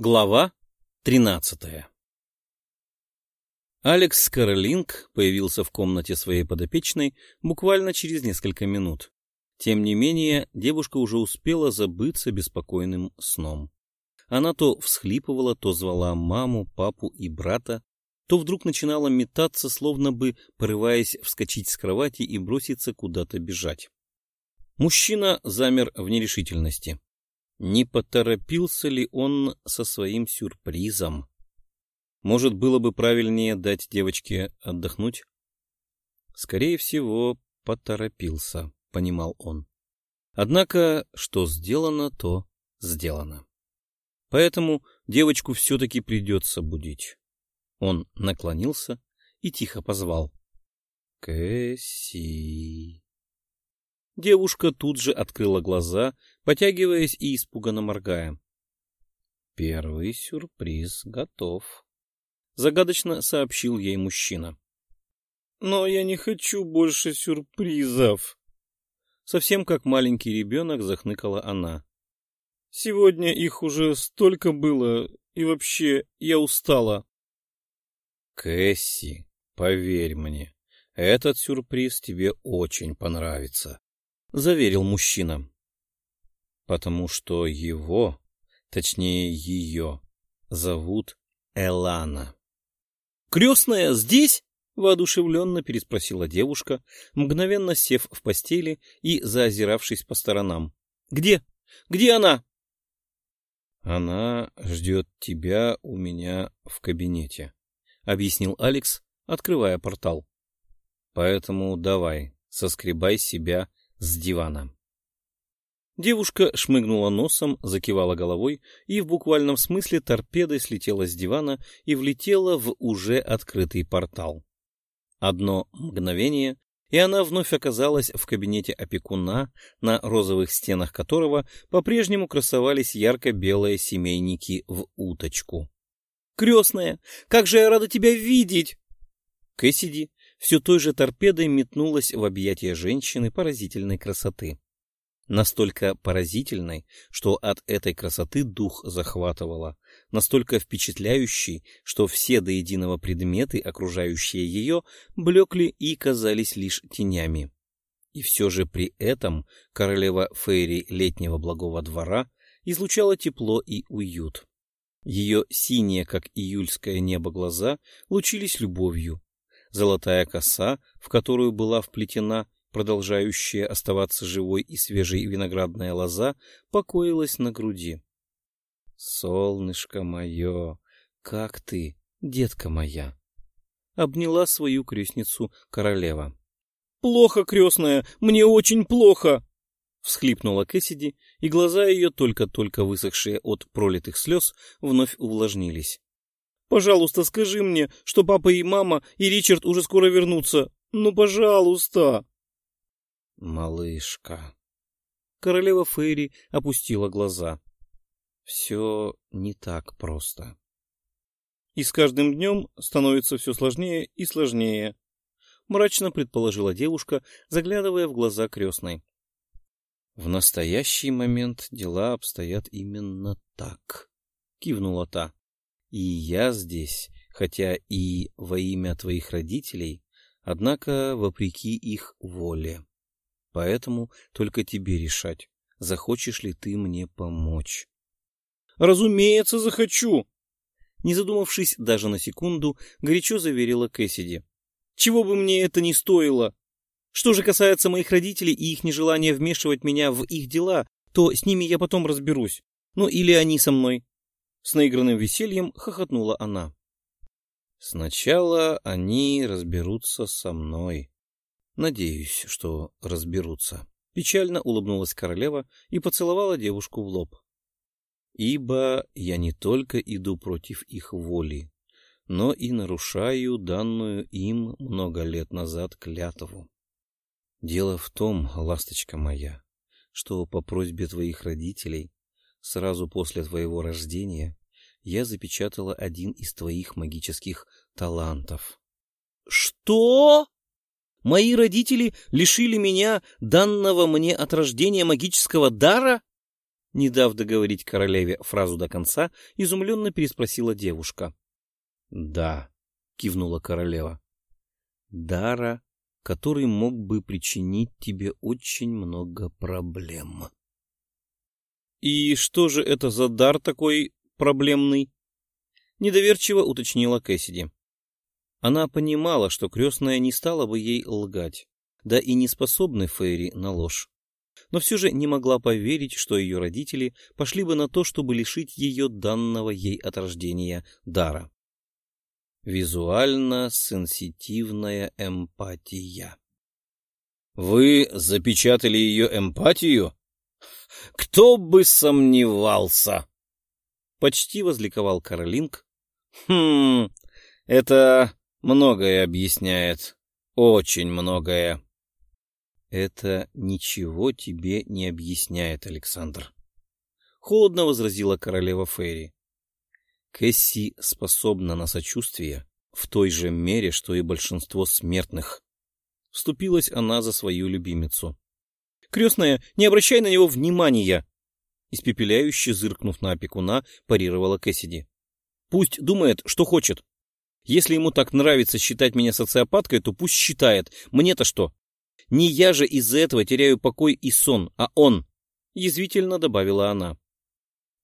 Глава 13 Алекс Каролинг появился в комнате своей подопечной буквально через несколько минут. Тем не менее, девушка уже успела забыться беспокойным сном. Она то всхлипывала, то звала маму, папу и брата, то вдруг начинала метаться, словно бы порываясь вскочить с кровати и броситься куда-то бежать. Мужчина замер в нерешительности. Не поторопился ли он со своим сюрпризом? Может, было бы правильнее дать девочке отдохнуть? Скорее всего, поторопился, понимал он. Однако, что сделано, то сделано. Поэтому девочку все-таки придется будить. Он наклонился и тихо позвал. «Кэсси». Девушка тут же открыла глаза, потягиваясь и испуганно моргая. «Первый сюрприз готов», — загадочно сообщил ей мужчина. «Но я не хочу больше сюрпризов», — совсем как маленький ребенок захныкала она. «Сегодня их уже столько было, и вообще я устала». «Кэсси, поверь мне, этот сюрприз тебе очень понравится», — заверил мужчина. «Потому что его, точнее ее, зовут Элана». «Крестная здесь?» — воодушевленно переспросила девушка, мгновенно сев в постели и заозиравшись по сторонам. «Где? Где она?» «Она ждет тебя у меня в кабинете», — объяснил Алекс, открывая портал. «Поэтому давай, соскребай себя с дивана. Девушка шмыгнула носом, закивала головой и в буквальном смысле торпедой слетела с дивана и влетела в уже открытый портал. Одно мгновение, и она вновь оказалась в кабинете опекуна, на розовых стенах которого по-прежнему красовались ярко-белые семейники в уточку. «Крестная, как же я рада тебя видеть!» Кэссиди все той же торпедой метнулась в объятия женщины поразительной красоты. Настолько поразительной, что от этой красоты дух захватывало, настолько впечатляющей, что все до единого предметы, окружающие ее, блекли и казались лишь тенями. И все же при этом королева Фейри летнего благого двора излучала тепло и уют. Ее синие, как июльское небо, глаза лучились любовью, золотая коса, в которую была вплетена продолжающая оставаться живой и свежей виноградная лоза, покоилась на груди. — Солнышко мое, как ты, детка моя! — обняла свою крестницу королева. — Плохо, крестная, мне очень плохо! — всхлипнула Кэссиди, и глаза ее, только-только высохшие от пролитых слез, вновь увлажнились. Пожалуйста, скажи мне, что папа и мама и Ричард уже скоро вернутся. Ну, пожалуйста. Малышка. Королева Фейри опустила глаза. Все не так просто. И с каждым днем становится все сложнее и сложнее. Мрачно предположила девушка, заглядывая в глаза крестной. В настоящий момент дела обстоят именно так, кивнула та. И я здесь, хотя и во имя твоих родителей, однако вопреки их воле. Поэтому только тебе решать, захочешь ли ты мне помочь. Разумеется, захочу. Не задумавшись даже на секунду, горячо заверила Кэссиди. Чего бы мне это ни стоило. Что же касается моих родителей и их нежелания вмешивать меня в их дела, то с ними я потом разберусь. Ну или они со мной. С наигранным весельем хохотнула она. Сначала они разберутся со мной. Надеюсь, что разберутся. Печально улыбнулась королева и поцеловала девушку в лоб. Ибо я не только иду против их воли, но и нарушаю данную им много лет назад клятву. Дело в том, ласточка моя, что по просьбе твоих родителей сразу после твоего рождения я запечатала один из твоих магических талантов. Что? Мои родители лишили меня данного мне от рождения магического дара? Не дав договорить королеве фразу до конца, изумленно переспросила девушка. — Да, — кивнула королева. — Дара, который мог бы причинить тебе очень много проблем. — И что же это за дар такой проблемный? — недоверчиво уточнила Кэссиди. Она понимала, что крестная не стала бы ей лгать, да и не способны Фейри на ложь но все же не могла поверить, что ее родители пошли бы на то, чтобы лишить ее данного ей от рождения дара. Визуально-сенситивная эмпатия. «Вы запечатали ее эмпатию? Кто бы сомневался!» Почти возликовал Каролинг. «Хм, это многое объясняет. Очень многое». Это ничего тебе не объясняет, Александр. Холодно возразила королева Ферри. Кэсси способна на сочувствие в той же мере, что и большинство смертных. Вступилась она за свою любимицу. Крестная, не обращай на него внимания! Испепеляюще зыркнув на опекуна, парировала Кэссиди. Пусть думает, что хочет. Если ему так нравится считать меня социопаткой, то пусть считает. Мне-то что? Не я же из-за этого теряю покой и сон, а он, — язвительно добавила она.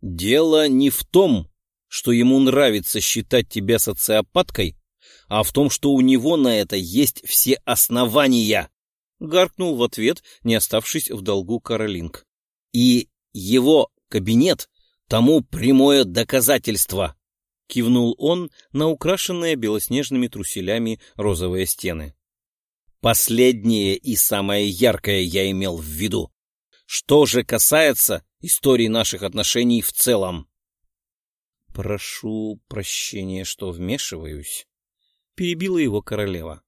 Дело не в том, что ему нравится считать тебя социопаткой, а в том, что у него на это есть все основания, — гаркнул в ответ, не оставшись в долгу Каролинг. И его кабинет тому прямое доказательство, — кивнул он на украшенные белоснежными труселями розовые стены. Последнее и самое яркое я имел в виду. Что же касается истории наших отношений в целом? Прошу прощения, что вмешиваюсь. Перебила его королева.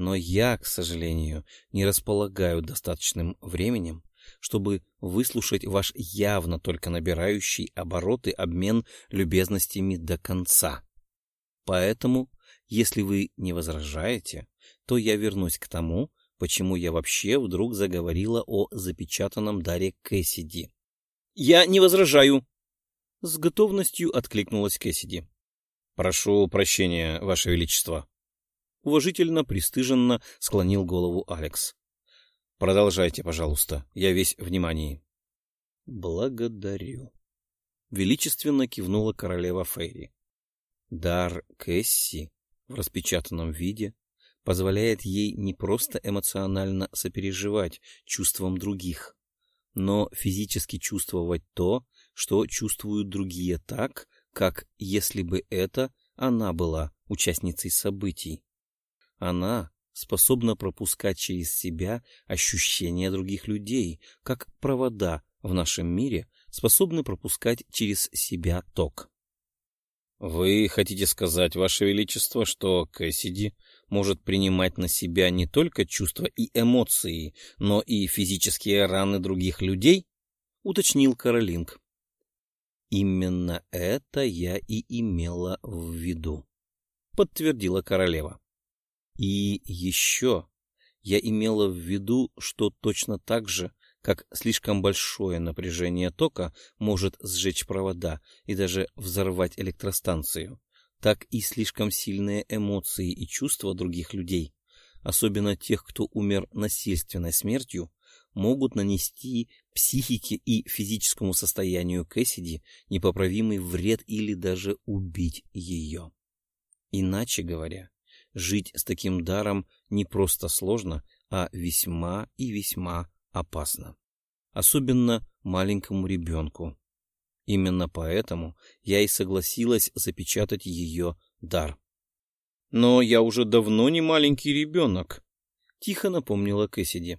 Но я, к сожалению, не располагаю достаточным временем, чтобы выслушать ваш явно только набирающий обороты обмен любезностями до конца. Поэтому, если вы не возражаете, то я вернусь к тому, почему я вообще вдруг заговорила о запечатанном даре Кэссиди. «Я не возражаю!» С готовностью откликнулась Кэссиди. «Прошу прощения, Ваше Величество!» Уважительно, пристыженно склонил голову Алекс. «Продолжайте, пожалуйста, я весь внимание». «Благодарю», — величественно кивнула королева Фейри. Дар Кэсси в распечатанном виде позволяет ей не просто эмоционально сопереживать чувствам других, но физически чувствовать то, что чувствуют другие так, как если бы это она была участницей событий. Она способна пропускать через себя ощущения других людей, как провода в нашем мире способны пропускать через себя ток. «Вы хотите сказать, Ваше Величество, что Кэссиди может принимать на себя не только чувства и эмоции, но и физические раны других людей?» — уточнил Каролинг. «Именно это я и имела в виду», — подтвердила королева. «И еще я имела в виду, что точно так же как слишком большое напряжение тока может сжечь провода и даже взорвать электростанцию, так и слишком сильные эмоции и чувства других людей, особенно тех, кто умер насильственной смертью, могут нанести психике и физическому состоянию Кэссиди непоправимый вред или даже убить ее. Иначе говоря, жить с таким даром не просто сложно, а весьма и весьма опасно. Особенно маленькому ребенку. Именно поэтому я и согласилась запечатать ее дар. «Но я уже давно не маленький ребенок», — тихо напомнила Кэссиди.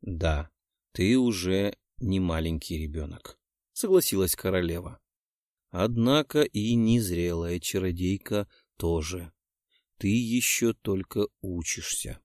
«Да, ты уже не маленький ребенок», — согласилась королева. «Однако и незрелая чародейка тоже. Ты еще только учишься».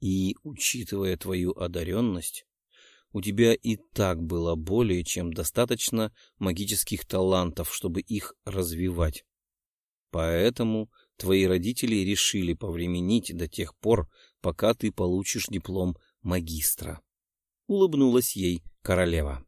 И, учитывая твою одаренность, у тебя и так было более чем достаточно магических талантов, чтобы их развивать. Поэтому твои родители решили повременить до тех пор, пока ты получишь диплом магистра. Улыбнулась ей королева.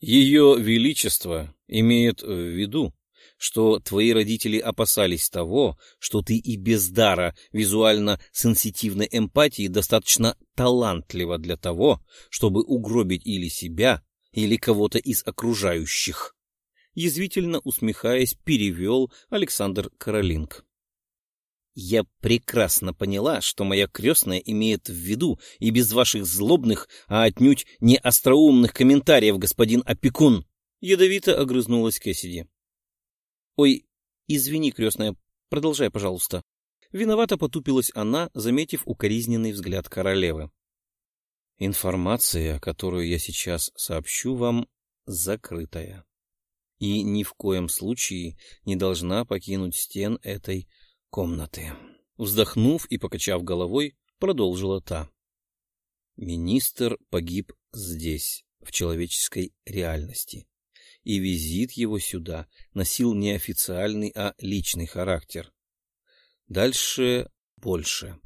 Ее Величество имеет в виду, что твои родители опасались того, что ты и без дара визуально-сенситивной эмпатии достаточно талантлива для того, чтобы угробить или себя, или кого-то из окружающих. Язвительно усмехаясь, перевел Александр Каролинг. Я прекрасно поняла, что моя крестная имеет в виду и без ваших злобных, а отнюдь не остроумных комментариев, господин опекун. Ядовито огрызнулась Кэссиди. Ой, извини, крестная, продолжай, пожалуйста. Виновато потупилась она, заметив укоризненный взгляд королевы. Информация, которую я сейчас сообщу вам, закрытая. И ни в коем случае не должна покинуть стен этой комнаты. Вздохнув и покачав головой, продолжила та. Министр погиб здесь, в человеческой реальности и визит его сюда носил не официальный, а личный характер. Дальше больше.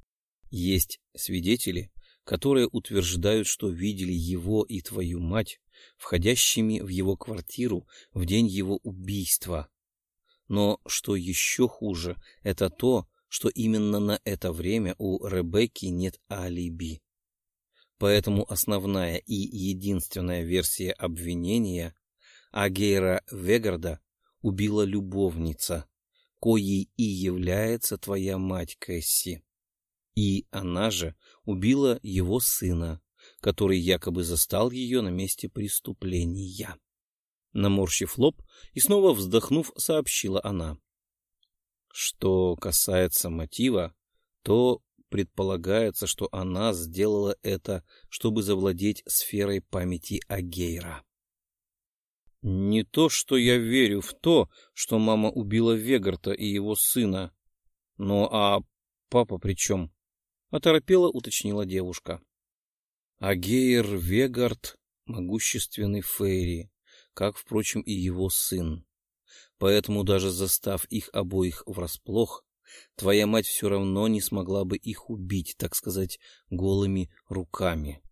Есть свидетели, которые утверждают, что видели его и твою мать входящими в его квартиру в день его убийства. Но что еще хуже, это то, что именно на это время у Ребекки нет алиби. Поэтому основная и единственная версия обвинения а Вегарда убила любовница, коей и является твоя мать Кэсси. И она же убила его сына, который якобы застал ее на месте преступления. Наморщив лоб и снова вздохнув, сообщила она. Что касается мотива, то предполагается, что она сделала это, чтобы завладеть сферой памяти Агейра. Не то, что я верю в то, что мама убила Вегарта и его сына. Ну а папа при чем? Оторопела, уточнила девушка. А Гейер Вегард — могущественный Фейри, как, впрочем, и его сын. Поэтому даже застав их обоих врасплох, твоя мать все равно не смогла бы их убить, так сказать, голыми руками.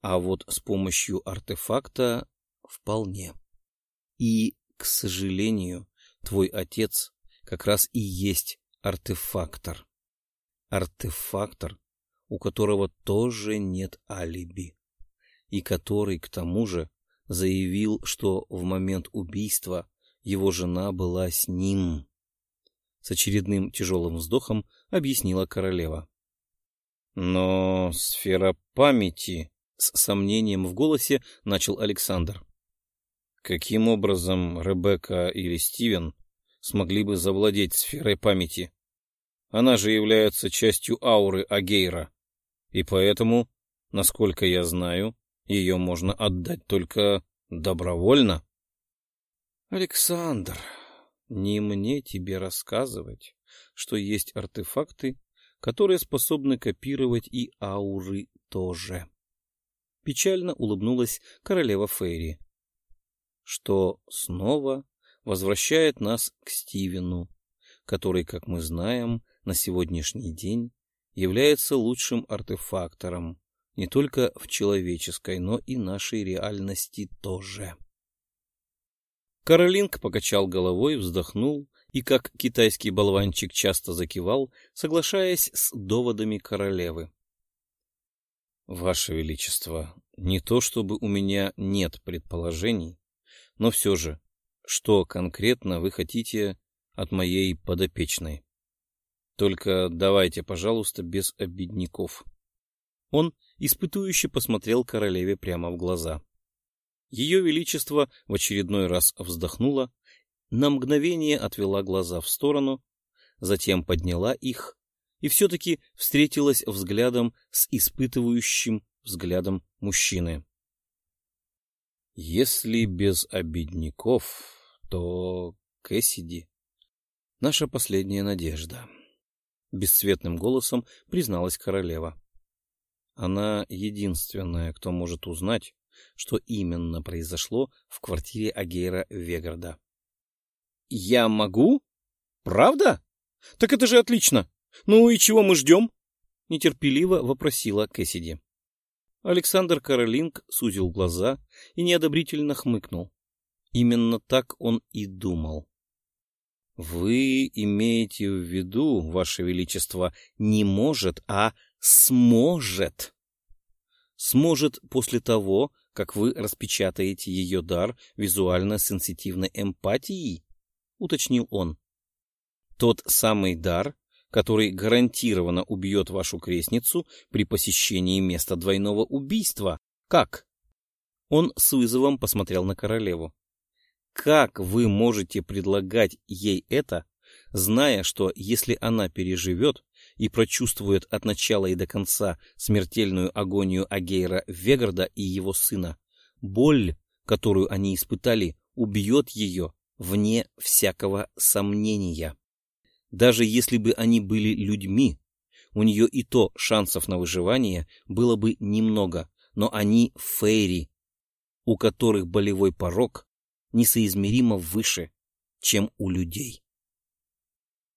А вот с помощью артефакта вполне. И, к сожалению, твой отец как раз и есть артефактор. Артефактор, у которого тоже нет алиби. И который, к тому же, заявил, что в момент убийства его жена была с ним. С очередным тяжелым вздохом объяснила королева. Но сфера памяти, с сомнением в голосе начал Александр. Каким образом Ребекка или Стивен смогли бы завладеть сферой памяти? Она же является частью ауры Агейра, и поэтому, насколько я знаю, ее можно отдать только добровольно. Александр, не мне тебе рассказывать, что есть артефакты, которые способны копировать и ауры тоже. Печально улыбнулась королева Фейри что снова возвращает нас к Стивену, который, как мы знаем, на сегодняшний день является лучшим артефактором не только в человеческой, но и нашей реальности тоже. Каролинг покачал головой, вздохнул и, как китайский болванчик, часто закивал, соглашаясь с доводами королевы. — Ваше Величество, не то чтобы у меня нет предположений, но все же, что конкретно вы хотите от моей подопечной? Только давайте, пожалуйста, без обидников. Он испытующе посмотрел королеве прямо в глаза. Ее Величество в очередной раз вздохнула, на мгновение отвела глаза в сторону, затем подняла их и все-таки встретилась взглядом с испытывающим взглядом мужчины. Если без обидников, то Кэссиди — наша последняя надежда. Бесцветным голосом призналась королева. Она единственная, кто может узнать, что именно произошло в квартире Агейра Вегарда. — Я могу? Правда? Так это же отлично! Ну и чего мы ждем? — нетерпеливо вопросила Кэссиди. Александр Каролинг сузил глаза и неодобрительно хмыкнул. Именно так он и думал. — Вы имеете в виду, Ваше Величество, не может, а сможет. Сможет после того, как вы распечатаете ее дар визуально-сенситивной эмпатии, уточнил он. Тот самый дар, который гарантированно убьет вашу крестницу при посещении места двойного убийства. Как? Он с вызовом посмотрел на королеву. Как вы можете предлагать ей это, зная, что если она переживет и прочувствует от начала и до конца смертельную агонию Агейра Вегарда и его сына, боль, которую они испытали, убьет ее вне всякого сомнения. Даже если бы они были людьми, у нее и то шансов на выживание было бы немного, но они фейри, у которых болевой порог несоизмеримо выше, чем у людей.